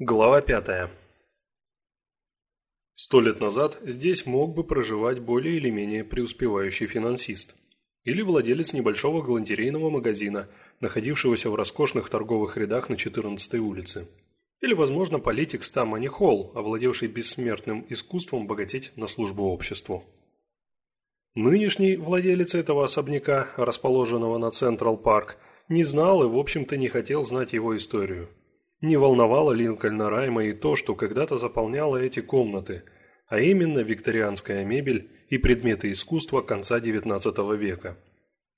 Глава пятая. Сто лет назад здесь мог бы проживать более или менее преуспевающий финансист. Или владелец небольшого галантерейного магазина, находившегося в роскошных торговых рядах на 14-й улице. Или, возможно, политик Стамани Холл, овладевший бессмертным искусством богатеть на службу обществу. Нынешний владелец этого особняка, расположенного на Централ Парк, не знал и, в общем-то, не хотел знать его историю – не волновало Линкольна Райма и то, что когда-то заполняло эти комнаты, а именно викторианская мебель и предметы искусства конца XIX века.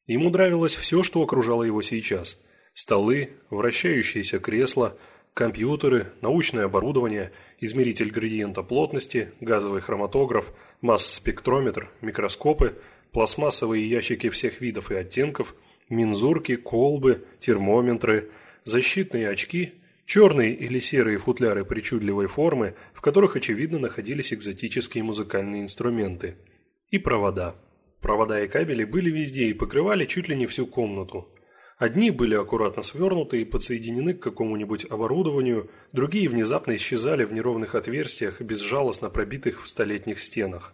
Ему нравилось все, что окружало его сейчас. Столы, вращающиеся кресла, компьютеры, научное оборудование, измеритель градиента плотности, газовый хроматограф, масс-спектрометр, микроскопы, пластмассовые ящики всех видов и оттенков, мензурки, колбы, термометры, защитные очки – черные или серые футляры причудливой формы, в которых, очевидно, находились экзотические музыкальные инструменты. И провода. Провода и кабели были везде и покрывали чуть ли не всю комнату. Одни были аккуратно свернуты и подсоединены к какому-нибудь оборудованию, другие внезапно исчезали в неровных отверстиях, безжалостно пробитых в столетних стенах.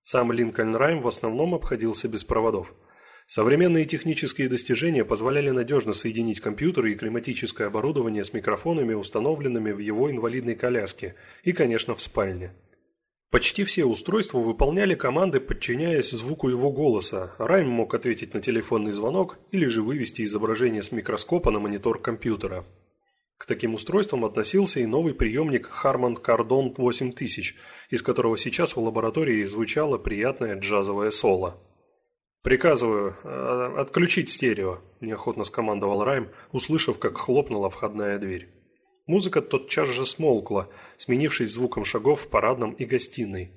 Сам Линкольн Райм в основном обходился без проводов – Современные технические достижения позволяли надежно соединить компьютеры и климатическое оборудование с микрофонами, установленными в его инвалидной коляске и, конечно, в спальне. Почти все устройства выполняли команды, подчиняясь звуку его голоса. Райм мог ответить на телефонный звонок или же вывести изображение с микроскопа на монитор компьютера. К таким устройствам относился и новый приемник Harman Kardon 8000, из которого сейчас в лаборатории звучало приятное джазовое соло. «Приказываю э, отключить стерео», – неохотно скомандовал Райм, услышав, как хлопнула входная дверь. Музыка тотчас же смолкла, сменившись звуком шагов в парадном и гостиной.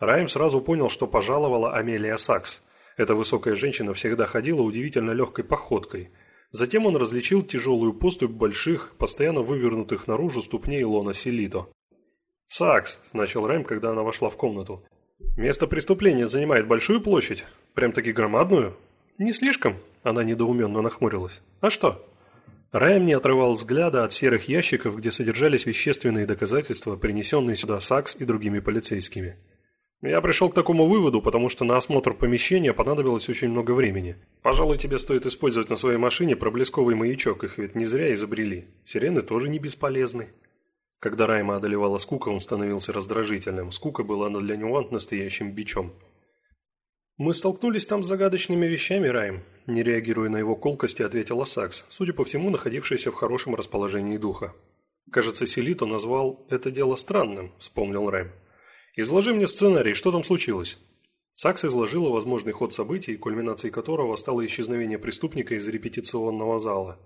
Райм сразу понял, что пожаловала Амелия Сакс. Эта высокая женщина всегда ходила удивительно легкой походкой. Затем он различил тяжелую поступь больших, постоянно вывернутых наружу ступней Лона Селито. «Сакс», – начал Райм, когда она вошла в комнату. «Место преступления занимает большую площадь?» Прям-таки громадную? Не слишком? Она недоуменно нахмурилась. А что? Райм не отрывал взгляда от серых ящиков, где содержались вещественные доказательства, принесенные сюда САКС и другими полицейскими. Я пришел к такому выводу, потому что на осмотр помещения понадобилось очень много времени. Пожалуй, тебе стоит использовать на своей машине проблесковый маячок, их ведь не зря изобрели. Сирены тоже не бесполезны. Когда Райма одолевала скука, он становился раздражительным. Скука была для него настоящим бичом. «Мы столкнулись там с загадочными вещами, Райм», – не реагируя на его колкости, ответила Сакс, судя по всему, находившаяся в хорошем расположении духа. «Кажется, Селито назвал это дело странным», – вспомнил Райм. «Изложи мне сценарий, что там случилось?» Сакс изложила возможный ход событий, кульминацией которого стало исчезновение преступника из репетиционного зала.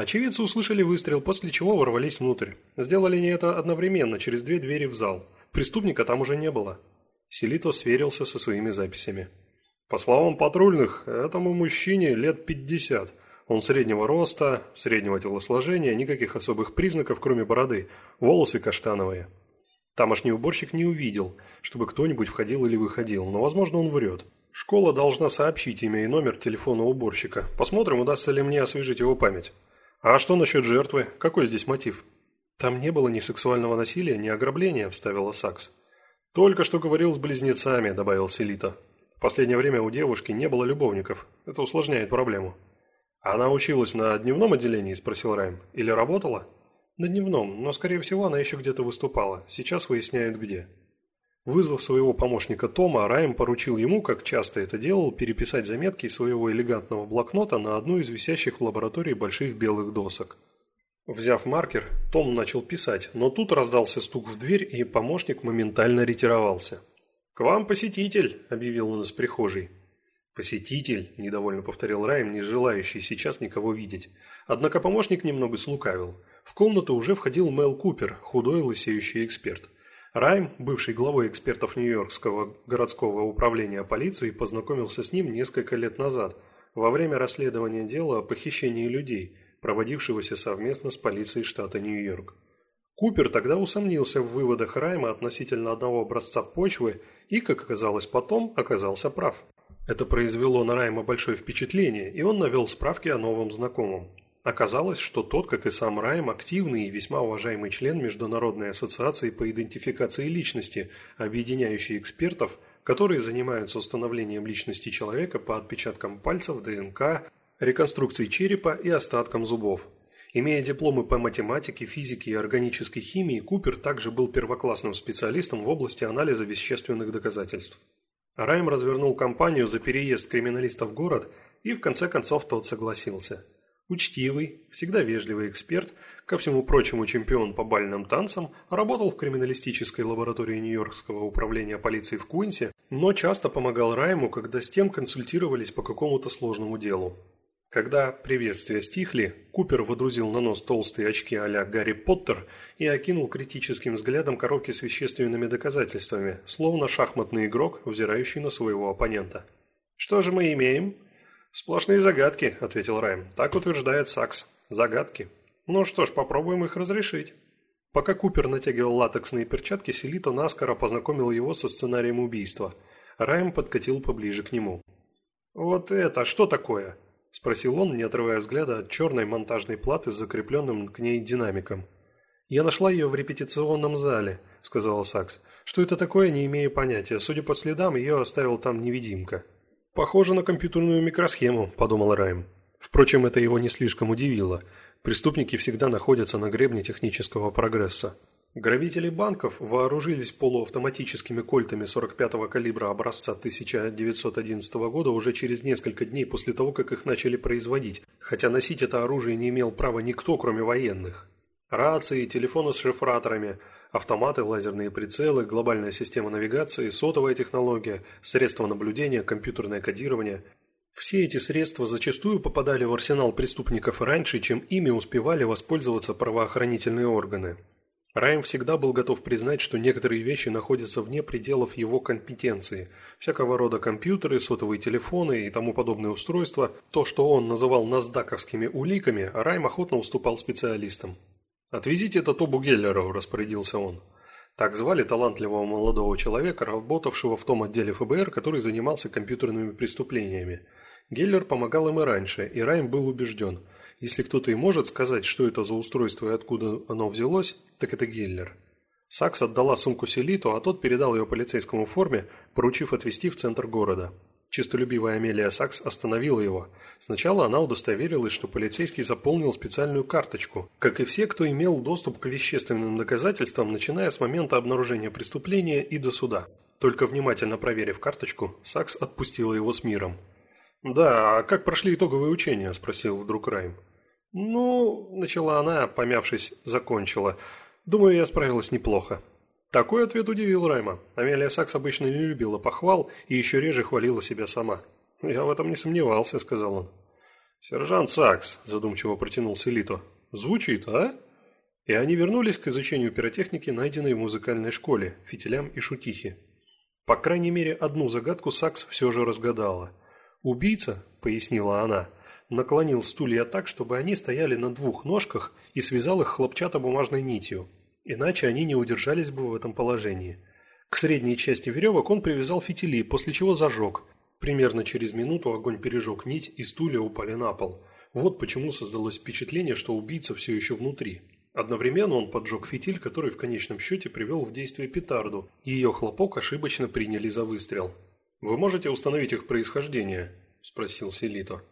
Очевидцы услышали выстрел, после чего ворвались внутрь. Сделали они это одновременно, через две двери в зал. Преступника там уже не было. Селито сверился со своими записями. По словам патрульных, этому мужчине лет 50. Он среднего роста, среднего телосложения, никаких особых признаков, кроме бороды, волосы каштановые. Тамошний уборщик не увидел, чтобы кто-нибудь входил или выходил, но, возможно, он врет. Школа должна сообщить имя и номер телефона уборщика. Посмотрим, удастся ли мне освежить его память. А что насчет жертвы? Какой здесь мотив? Там не было ни сексуального насилия, ни ограбления, вставила Сакс. «Только что говорил с близнецами», – добавил Селита. «В последнее время у девушки не было любовников. Это усложняет проблему». «Она училась на дневном отделении?» – спросил Райм. «Или работала?» «На дневном, но, скорее всего, она еще где-то выступала. Сейчас выясняют, где». Вызвав своего помощника Тома, Райм поручил ему, как часто это делал, переписать заметки из своего элегантного блокнота на одну из висящих в лаборатории больших белых досок – Взяв маркер, Том начал писать, но тут раздался стук в дверь, и помощник моментально ретировался. «К вам посетитель!» – объявил он из прихожей. «Посетитель?» – недовольно повторил Райм, не желающий сейчас никого видеть. Однако помощник немного слукавил. В комнату уже входил Мел Купер, худой лысеющий эксперт. Райм, бывший главой экспертов Нью-Йоркского городского управления полиции, познакомился с ним несколько лет назад, во время расследования дела о похищении людей – проводившегося совместно с полицией штата Нью-Йорк. Купер тогда усомнился в выводах Райма относительно одного образца почвы и, как оказалось потом, оказался прав. Это произвело на Райма большое впечатление, и он навел справки о новом знакомом. Оказалось, что тот, как и сам Райм, активный и весьма уважаемый член Международной ассоциации по идентификации личности, объединяющей экспертов, которые занимаются установлением личности человека по отпечаткам пальцев, ДНК, реконструкции черепа и остаткам зубов. Имея дипломы по математике, физике и органической химии, Купер также был первоклассным специалистом в области анализа вещественных доказательств. Райм развернул кампанию за переезд криминалиста в город, и в конце концов тот согласился – Учтивый, всегда вежливый эксперт, ко всему прочему чемпион по бальным танцам, работал в криминалистической лаборатории Нью-Йоркского управления полиции в Куинсе, но часто помогал Райму, когда с тем консультировались по какому-то сложному делу. Когда приветствия стихли, Купер водрузил на нос толстые очки а Гарри Поттер и окинул критическим взглядом коробки с вещественными доказательствами, словно шахматный игрок, взирающий на своего оппонента. «Что же мы имеем?» «Сплошные загадки», – ответил Райм. «Так утверждает Сакс. Загадки. Ну что ж, попробуем их разрешить». Пока Купер натягивал латексные перчатки, Селито наскоро познакомил его со сценарием убийства. Райм подкатил поближе к нему. «Вот это что такое?» – спросил он, не отрывая взгляда от черной монтажной платы с закрепленным к ней динамиком. «Я нашла ее в репетиционном зале», – сказала Сакс. «Что это такое, не имею понятия. Судя по следам, ее оставил там невидимка». «Похоже на компьютерную микросхему», – подумал Райм. Впрочем, это его не слишком удивило. Преступники всегда находятся на гребне технического прогресса. Грабители банков вооружились полуавтоматическими кольтами 45-го калибра образца 1911 года уже через несколько дней после того, как их начали производить, хотя носить это оружие не имел права никто, кроме военных. Рации, телефоны с шифраторами – Автоматы, лазерные прицелы, глобальная система навигации, сотовая технология, средства наблюдения, компьютерное кодирование. Все эти средства зачастую попадали в арсенал преступников раньше, чем ими успевали воспользоваться правоохранительные органы. Райм всегда был готов признать, что некоторые вещи находятся вне пределов его компетенции. Всякого рода компьютеры, сотовые телефоны и тому подобные устройства, то, что он называл наздаковскими уликами, Райм охотно уступал специалистам. «Отвезите это Тобу Геллеру», – распорядился он. Так звали талантливого молодого человека, работавшего в том отделе ФБР, который занимался компьютерными преступлениями. Геллер помогал им и раньше, и Райм был убежден. Если кто-то и может сказать, что это за устройство и откуда оно взялось, так это Геллер. Сакс отдала сумку Селиту, а тот передал ее полицейскому форме, поручив отвезти в центр города. Чистолюбивая Амелия Сакс остановила его. Сначала она удостоверилась, что полицейский заполнил специальную карточку, как и все, кто имел доступ к вещественным доказательствам, начиная с момента обнаружения преступления и до суда. Только внимательно проверив карточку, Сакс отпустила его с миром. «Да, а как прошли итоговые учения?» – спросил вдруг Райм. «Ну...» – начала она, помявшись, закончила. «Думаю, я справилась неплохо. Такой ответ удивил Райма. Амелия Сакс обычно не любила похвал и еще реже хвалила себя сама. «Я в этом не сомневался», — сказал он. «Сержант Сакс», — задумчиво протянул Селито. «Звучит, а?» И они вернулись к изучению пиротехники, найденной в музыкальной школе, фитилям и шутихи. По крайней мере, одну загадку Сакс все же разгадала. «Убийца», — пояснила она, — наклонил стулья так, чтобы они стояли на двух ножках и связал их хлопчатобумажной нитью. Иначе они не удержались бы в этом положении. К средней части веревок он привязал фитили, после чего зажег. Примерно через минуту огонь пережег нить, и стулья упали на пол. Вот почему создалось впечатление, что убийца все еще внутри. Одновременно он поджег фитиль, который в конечном счете привел в действие петарду, ее хлопок ошибочно приняли за выстрел. «Вы можете установить их происхождение?» – спросил Селито.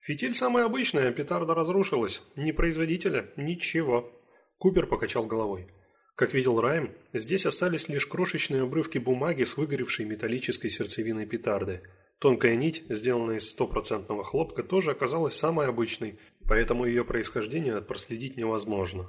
«Фитиль самый обычный, а петарда разрушилась. Ни производителя, ничего». Купер покачал головой. Как видел Райм, здесь остались лишь крошечные обрывки бумаги с выгоревшей металлической сердцевиной петарды. Тонкая нить, сделанная из стопроцентного хлопка, тоже оказалась самой обычной, поэтому ее происхождение проследить невозможно.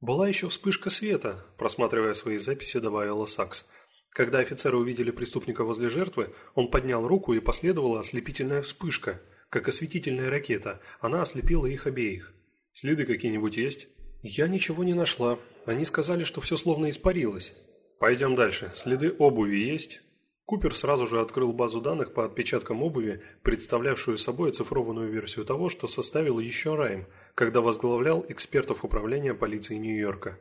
«Была еще вспышка света», – просматривая свои записи, добавила Сакс. Когда офицеры увидели преступника возле жертвы, он поднял руку и последовала ослепительная вспышка. Как осветительная ракета, она ослепила их обеих. «Следы какие-нибудь есть?» «Я ничего не нашла. Они сказали, что все словно испарилось». «Пойдем дальше. Следы обуви есть?» Купер сразу же открыл базу данных по отпечаткам обуви, представлявшую собой оцифрованную версию того, что составил еще Райм, когда возглавлял экспертов управления полиции Нью-Йорка.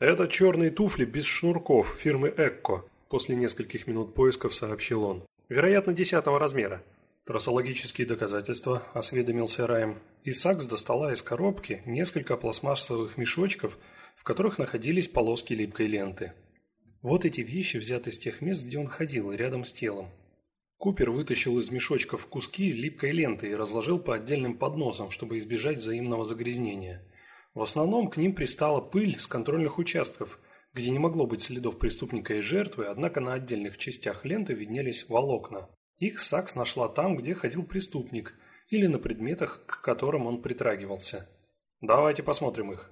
«Это черные туфли без шнурков фирмы «Экко», – после нескольких минут поисков сообщил он. «Вероятно, десятого размера. «Трассологические доказательства», – осведомился Райм. И Сакс достала из коробки несколько пластмассовых мешочков, в которых находились полоски липкой ленты. Вот эти вещи взяты с тех мест, где он ходил, рядом с телом. Купер вытащил из мешочков куски липкой ленты и разложил по отдельным подносам, чтобы избежать взаимного загрязнения. В основном к ним пристала пыль с контрольных участков, где не могло быть следов преступника и жертвы, однако на отдельных частях ленты виднелись волокна. Их Сакс нашла там, где ходил преступник, или на предметах, к которым он притрагивался. «Давайте посмотрим их».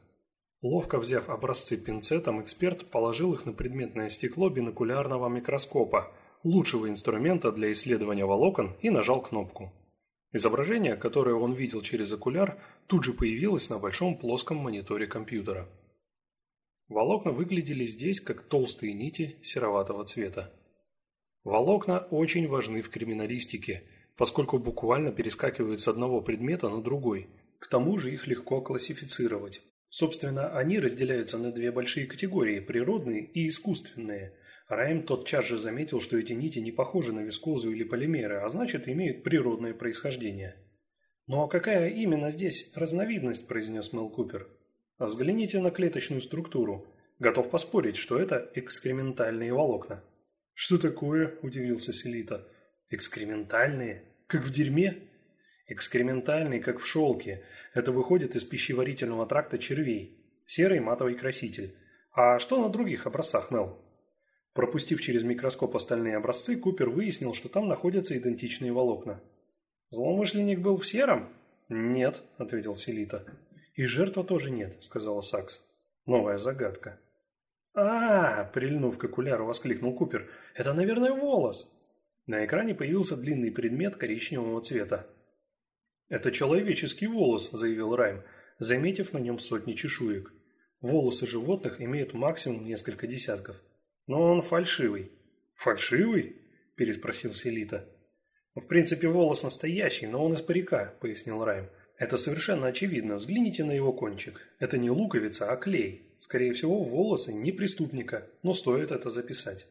Ловко взяв образцы пинцетом, эксперт положил их на предметное стекло бинокулярного микроскопа, лучшего инструмента для исследования волокон, и нажал кнопку. Изображение, которое он видел через окуляр, тут же появилось на большом плоском мониторе компьютера. Волокна выглядели здесь как толстые нити сероватого цвета. Волокна очень важны в криминалистике, поскольку буквально перескакивают с одного предмета на другой. К тому же их легко классифицировать. Собственно, они разделяются на две большие категории – природные и искусственные. Райм тотчас же заметил, что эти нити не похожи на вискозу или полимеры, а значит имеют природное происхождение. «Но «Ну, а какая именно здесь разновидность?» – произнес Мел Купер. «Взгляните на клеточную структуру. Готов поспорить, что это экскрементальные волокна». «Что такое?» – удивился Селита. «Экскрементальные? Как в дерьме?» «Экскрементальные, как в шелке. Это выходит из пищеварительного тракта червей. Серый матовый краситель. А что на других образцах, Мел? Пропустив через микроскоп остальные образцы, Купер выяснил, что там находятся идентичные волокна. «Злоумышленник был в сером?» «Нет», — ответил Селита. «И жертва тоже нет», — сказала Сакс. «Новая загадка». «А, прильнув к окуляру, воскликнул Купер. «Это, наверное, волос!» На экране появился длинный предмет коричневого цвета. «Это человеческий волос», – заявил Райм, заметив на нем сотни чешуек. Волосы животных имеют максимум несколько десятков. Но он фальшивый. «Фальшивый?» – переспросил Селита. «В принципе, волос настоящий, но он из парика», – пояснил Райм. «Это совершенно очевидно. Взгляните на его кончик. Это не луковица, а клей. Скорее всего, волосы не преступника, но стоит это записать».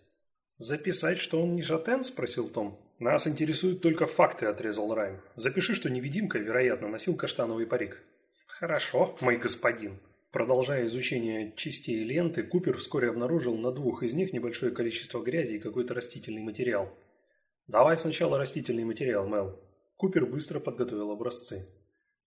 «Записать, что он не шатен?» – спросил Том. «Нас интересуют только факты», – отрезал Райм. «Запиши, что невидимка, вероятно, носил каштановый парик». «Хорошо, мой господин». Продолжая изучение частей ленты, Купер вскоре обнаружил на двух из них небольшое количество грязи и какой-то растительный материал. «Давай сначала растительный материал, Мел». Купер быстро подготовил образцы.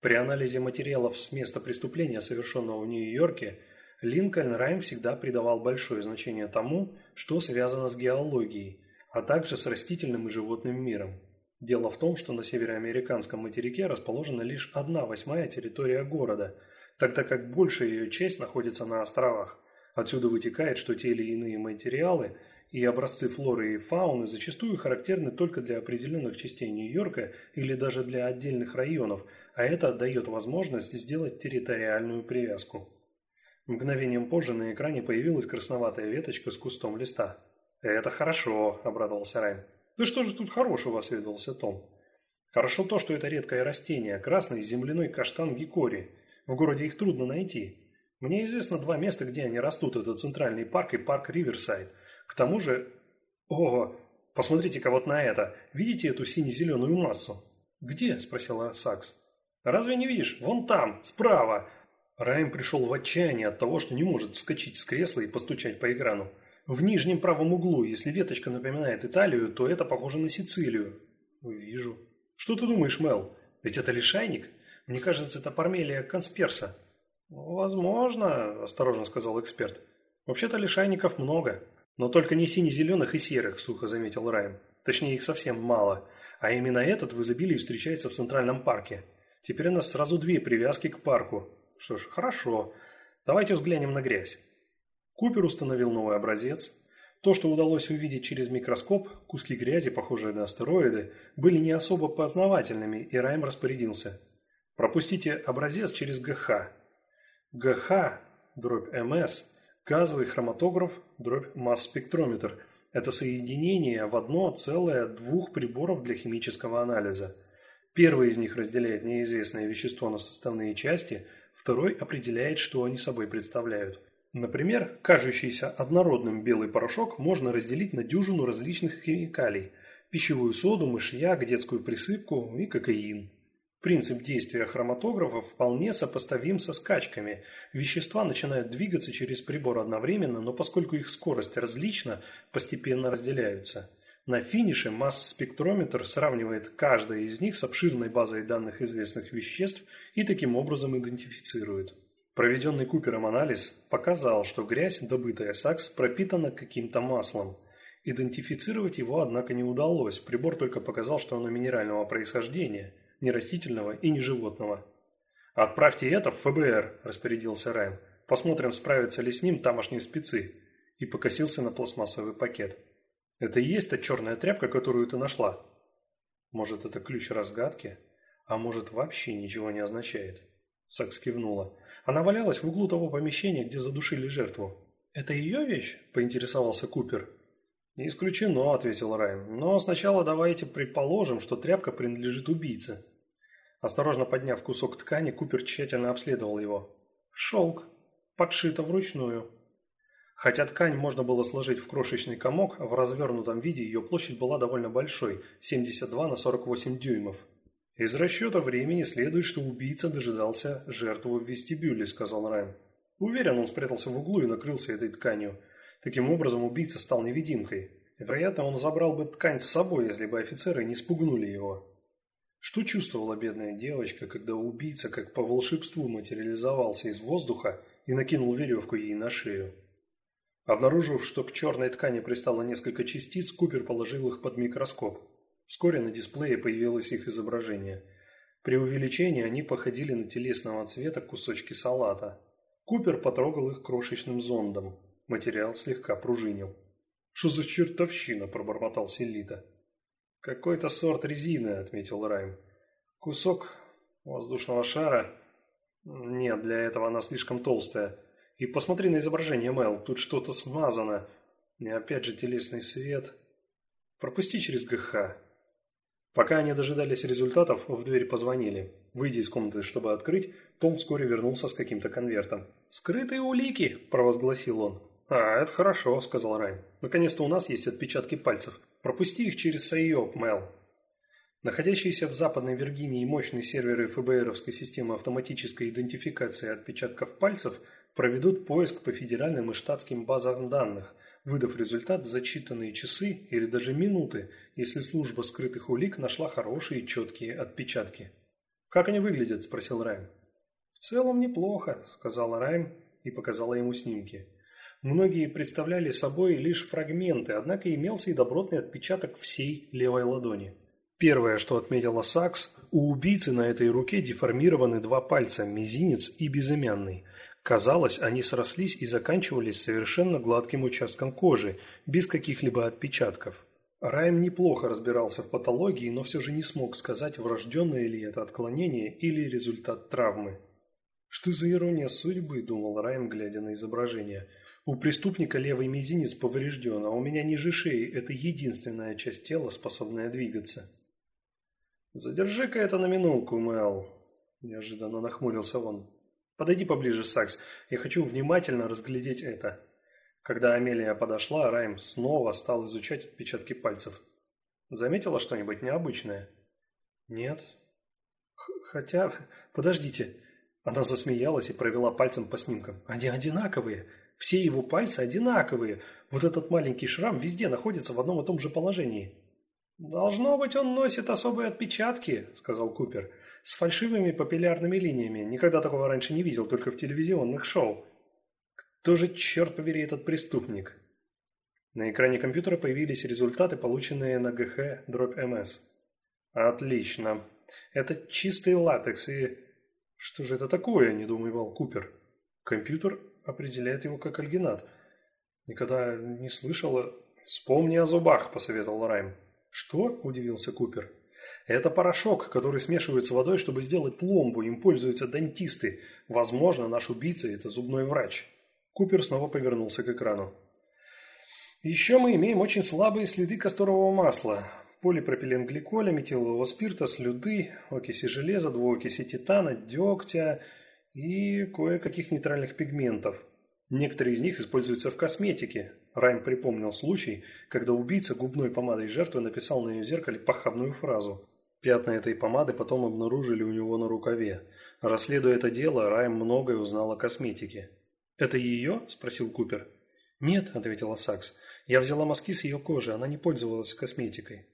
При анализе материалов с места преступления, совершенного в Нью-Йорке, Линкольн Райм всегда придавал большое значение тому, что связано с геологией, а также с растительным и животным миром. Дело в том, что на североамериканском материке расположена лишь одна восьмая территория города, тогда как большая ее часть находится на островах. Отсюда вытекает, что те или иные материалы и образцы флоры и фауны зачастую характерны только для определенных частей Нью-Йорка или даже для отдельных районов, а это дает возможность сделать территориальную привязку. Мгновением позже на экране появилась красноватая веточка с кустом листа. «Это хорошо», – обрадовался Райм. «Да что же тут хорошего?» – осведомился Том. «Хорошо то, что это редкое растение, красный земляной каштан гикори. В городе их трудно найти. Мне известно два места, где они растут. Это Центральный парк и парк Риверсайд. К тому же... О, посмотрите-ка вот на это. Видите эту сине-зеленую массу?» «Где?» – спросила Сакс. «Разве не видишь? Вон там, справа. Райм пришел в отчаяние от того, что не может вскочить с кресла и постучать по экрану. В нижнем правом углу, если веточка напоминает Италию, то это похоже на Сицилию. Вижу. Что ты думаешь, Мел? Ведь это лишайник? Мне кажется, это Пармелия консперса. Возможно, осторожно сказал эксперт. Вообще-то лишайников много. Но только не сине-зеленых и серых, сухо заметил Райм. Точнее, их совсем мало. А именно этот в изобилии встречается в Центральном парке. Теперь у нас сразу две привязки к парку. Что ж, хорошо. Давайте взглянем на грязь. Купер установил новый образец. То, что удалось увидеть через микроскоп, куски грязи, похожие на астероиды, были не особо познавательными, и Райм распорядился. Пропустите образец через ГХ. ГХ, дробь МС, газовый хроматограф, дробь масс-спектрометр – это соединение в одно целое двух приборов для химического анализа. Первый из них разделяет неизвестное вещество на составные части, второй определяет, что они собой представляют. Например, кажущийся однородным белый порошок можно разделить на дюжину различных химикалий. пищевую соду, мышьяк, детскую присыпку и кокаин. Принцип действия хроматографов вполне сопоставим со скачками. Вещества начинают двигаться через прибор одновременно, но поскольку их скорость различна, постепенно разделяются. На финише масс-спектрометр сравнивает каждое из них с обширной базой данных известных веществ и таким образом идентифицирует. Проведенный Купером анализ показал, что грязь, добытая САКС, пропитана каким-то маслом. Идентифицировать его, однако, не удалось, прибор только показал, что оно минерального происхождения – ни растительного и ни животного. «Отправьте это в ФБР», – распорядился Райан. «Посмотрим, справятся ли с ним тамошние спецы». И покосился на пластмассовый пакет. «Это и есть та черная тряпка, которую ты нашла?» «Может, это ключ разгадки? А может, вообще ничего не означает?» Сакс кивнула. Она валялась в углу того помещения, где задушили жертву. «Это ее вещь?» – поинтересовался Купер. «Не исключено», – ответил Райан. «Но сначала давайте предположим, что тряпка принадлежит убийце». Осторожно подняв кусок ткани, Купер тщательно обследовал его. «Шелк. Подшито вручную». Хотя ткань можно было сложить в крошечный комок, в развернутом виде ее площадь была довольно большой – 72 на 48 дюймов. «Из расчета времени следует, что убийца дожидался жертву в вестибюле», – сказал Райан. Уверен, он спрятался в углу и накрылся этой тканью – Таким образом, убийца стал невидимкой. Вероятно, он забрал бы ткань с собой, если бы офицеры не спугнули его. Что чувствовала бедная девочка, когда убийца, как по волшебству, материализовался из воздуха и накинул веревку ей на шею? Обнаружив, что к черной ткани пристало несколько частиц, Купер положил их под микроскоп. Вскоре на дисплее появилось их изображение. При увеличении они походили на телесного цвета кусочки салата. Купер потрогал их крошечным зондом. Материал слегка пружинил. «Что за чертовщина?» – пробормотал Селита. «Какой-то сорт резины», – отметил Райм. «Кусок воздушного шара? Нет, для этого она слишком толстая. И посмотри на изображение, Мэл, тут что-то смазано. И опять же телесный свет. Пропусти через ГХ». Пока они дожидались результатов, в дверь позвонили. Выйдя из комнаты, чтобы открыть, Том вскоре вернулся с каким-то конвертом. «Скрытые улики!» – провозгласил он. «А, это хорошо», – сказал Райм. «Наконец-то у нас есть отпечатки пальцев. Пропусти их через Сайоп, Мел». Находящиеся в Западной Виргинии мощные серверы ФБРовской системы автоматической идентификации отпечатков пальцев проведут поиск по федеральным и штатским базам данных, выдав результат за считанные часы или даже минуты, если служба скрытых улик нашла хорошие четкие отпечатки. «Как они выглядят?» – спросил Райм. «В целом неплохо», – сказала Райм и показала ему снимки. Многие представляли собой лишь фрагменты, однако имелся и добротный отпечаток всей левой ладони. Первое, что отметила Сакс, у убийцы на этой руке деформированы два пальца, мизинец и безымянный. Казалось, они срослись и заканчивались совершенно гладким участком кожи, без каких-либо отпечатков. Райм неплохо разбирался в патологии, но все же не смог сказать, врожденное ли это отклонение или результат травмы. «Что за ирония судьбы?» – думал Райм, глядя на изображение – у преступника левый мизинец поврежден, а у меня ниже шеи – это единственная часть тела, способная двигаться. «Задержи-ка это на минутку, Мэл», – неожиданно нахмурился он. «Подойди поближе, Сакс, я хочу внимательно разглядеть это». Когда Амелия подошла, Райм снова стал изучать отпечатки пальцев. Заметила что-нибудь необычное? Нет. Х хотя... Подождите. Она засмеялась и провела пальцем по снимкам. Они одинаковые. Все его пальцы одинаковые. Вот этот маленький шрам везде находится в одном и том же положении. «Должно быть, он носит особые отпечатки», – сказал Купер. «С фальшивыми папиллярными линиями. Никогда такого раньше не видел, только в телевизионных шоу». «Кто же, черт побери, этот преступник?» На экране компьютера появились результаты, полученные на ГХ дробь МС. «Отлично. Это чистый латекс и...» «Что же это такое?» – недоумевал Купер. Компьютер определяет его как альгинат. Никогда не слышала. Вспомни о зубах, посоветовал Райм. Что? Удивился Купер. Это порошок, который смешивают с водой, чтобы сделать пломбу. Им пользуются дантисты. Возможно, наш убийца – это зубной врач. Купер снова повернулся к экрану. Еще мы имеем очень слабые следы касторового масла. Полипропиленгликоля, метилового спирта, слюды, окиси железа, двуокиси титана, дегтя – и кое-каких нейтральных пигментов. Некоторые из них используются в косметике. Райм припомнил случай, когда убийца губной помадой жертвы написал на ее зеркале похабную фразу. Пятна этой помады потом обнаружили у него на рукаве. Расследуя это дело, Райм многое узнал о косметике. «Это ее?» – спросил Купер. «Нет», – ответила Сакс. «Я взяла мазки с ее кожи, она не пользовалась косметикой».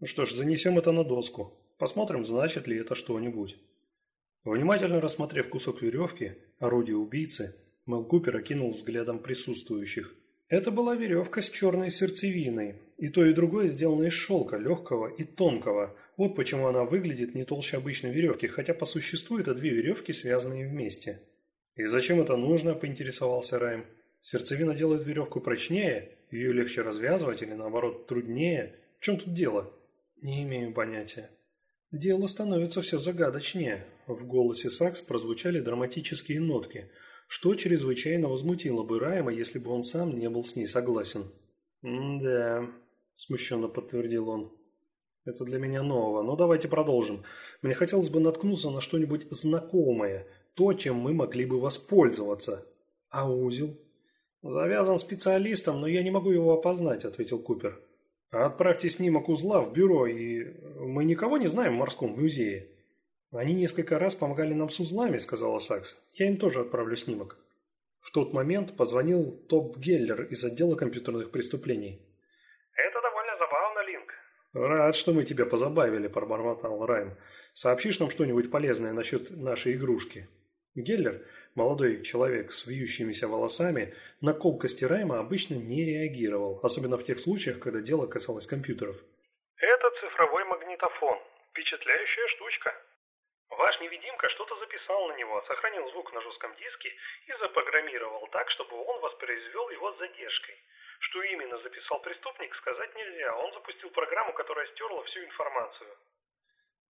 «Ну что ж, занесем это на доску. Посмотрим, значит ли это что-нибудь». Внимательно рассмотрев кусок веревки, орудие убийцы, Мел Купер окинул взглядом присутствующих. Это была веревка с черной сердцевиной, и то и другое сделано из шелка, легкого и тонкого. Вот почему она выглядит не толще обычной веревки, хотя по существу это две веревки, связанные вместе. «И зачем это нужно?» – поинтересовался Райм. «Сердцевина делает веревку прочнее, ее легче развязывать или наоборот труднее. В чем тут дело?» «Не имею понятия». «Дело становится все загадочнее». В голосе Сакс прозвучали драматические нотки – что чрезвычайно возмутило бы Райма, если бы он сам не был с ней согласен. «Да», – смущенно подтвердил он. «Это для меня нового, но давайте продолжим. Мне хотелось бы наткнуться на что-нибудь знакомое, то, чем мы могли бы воспользоваться. А узел?» «Завязан специалистом, но я не могу его опознать», – ответил Купер. «Отправьте снимок узла в бюро, и мы никого не знаем в морском музее». «Они несколько раз помогали нам с узлами», – сказала Сакс. «Я им тоже отправлю снимок». В тот момент позвонил Топ Геллер из отдела компьютерных преступлений. «Это довольно забавно, Линк». «Рад, что мы тебя позабавили», – пробормотал Райм. «Сообщишь нам что-нибудь полезное насчет нашей игрушки?» Геллер, молодой человек с вьющимися волосами, на колкости Райма обычно не реагировал, особенно в тех случаях, когда дело касалось компьютеров. «Это цифровой магнитофон. Впечатляющая штучка». Ваш невидимка что-то записал на него, сохранил звук на жестком диске и запрограммировал так, чтобы он воспроизвел его с задержкой. Что именно записал преступник, сказать нельзя. Он запустил программу, которая стерла всю информацию.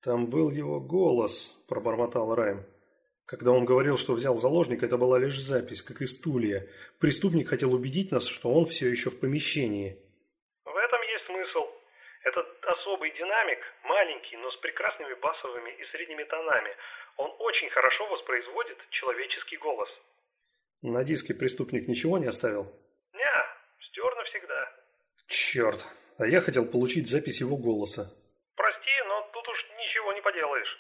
«Там был его голос», – пробормотал Райм. Когда он говорил, что взял заложника, это была лишь запись, как и стулья. Преступник хотел убедить нас, что он все еще в помещении. В этом есть смысл. Этот особый динамик, маленький, но с прекрасными басовыми и средними тонами. Он очень хорошо воспроизводит человеческий голос. На диске преступник ничего не оставил? Не, стер навсегда. Черт, а я хотел получить запись его голоса. Прости, но тут уж ничего не поделаешь.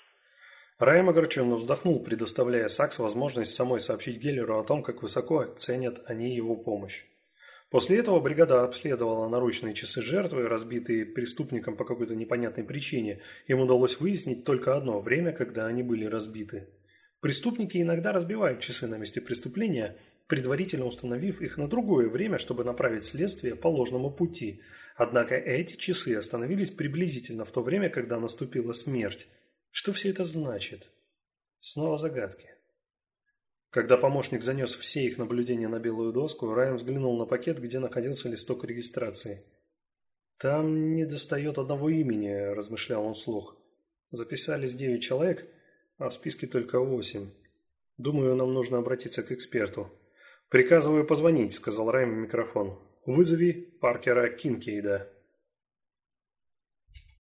Райм огорченно вздохнул, предоставляя Сакс возможность самой сообщить Геллеру о том, как высоко ценят они его помощь. После этого бригада обследовала наручные часы жертвы, разбитые преступником по какой-то непонятной причине. Им удалось выяснить только одно – время, когда они были разбиты. Преступники иногда разбивают часы на месте преступления, предварительно установив их на другое время, чтобы направить следствие по ложному пути. Однако эти часы остановились приблизительно в то время, когда наступила смерть. Что все это значит? Снова загадки. Когда помощник занес все их наблюдения на белую доску, Райан взглянул на пакет, где находился листок регистрации. «Там не достает одного имени», – размышлял он вслух. «Записались девять человек, а в списке только восемь. Думаю, нам нужно обратиться к эксперту». «Приказываю позвонить», – сказал Райм в микрофон. «Вызови Паркера Кинкейда».